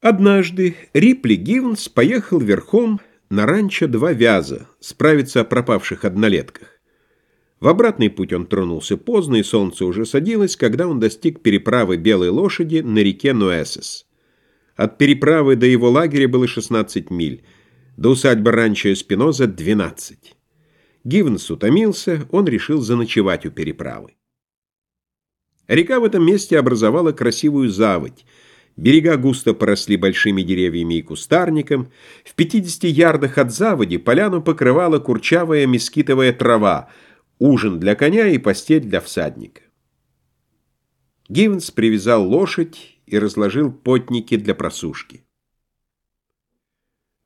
Однажды Рипли Гивнс поехал верхом на ранчо Два Вяза справиться о пропавших однолетках. В обратный путь он тронулся поздно, и солнце уже садилось, когда он достиг переправы Белой лошади на реке Нуэсес. От переправы до его лагеря было 16 миль, до усадьбы ранчо Эспиноза — 12. Гивнс утомился, он решил заночевать у переправы. Река в этом месте образовала красивую заводь — Берега густо поросли большими деревьями и кустарником. В 50 ярдах от заводи поляну покрывала курчавая мескитовая трава, ужин для коня и постель для всадника. Гивенс привязал лошадь и разложил потники для просушки.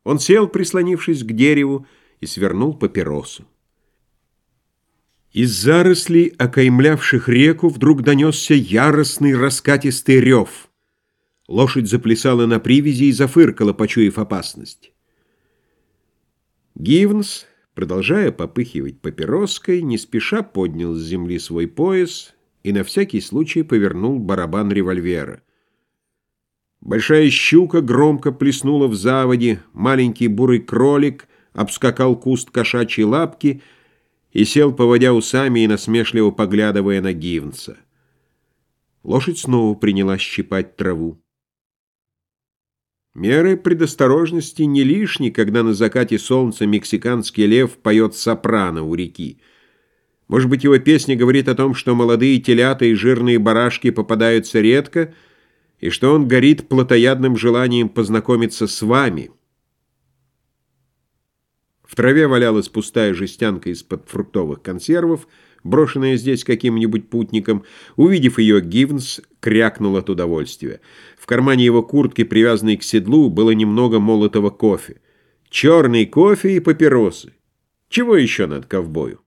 Он сел, прислонившись к дереву, и свернул папиросу. Из зарослей, окаймлявших реку, вдруг донесся яростный раскатистый рев — Лошадь заплясала на привязи и зафыркала, почуяв опасность. Гивнс, продолжая попыхивать папироской, не спеша поднял с земли свой пояс и на всякий случай повернул барабан револьвера. Большая щука громко плеснула в заводе, маленький бурый кролик обскакал куст кошачьей лапки и сел, поводя усами и насмешливо поглядывая на Гивнса. Лошадь снова принялась щипать траву. Меры предосторожности не лишни, когда на закате солнца мексиканский лев поет сопрано у реки. Может быть, его песня говорит о том, что молодые телята и жирные барашки попадаются редко, и что он горит плотоядным желанием познакомиться с вами. В траве валялась пустая жестянка из-под фруктовых консервов, брошенная здесь каким-нибудь путником. Увидев ее, Гивнс крякнул от удовольствия. В кармане его куртки, привязанной к седлу, было немного молотого кофе. Черный кофе и папиросы. Чего еще над ковбою?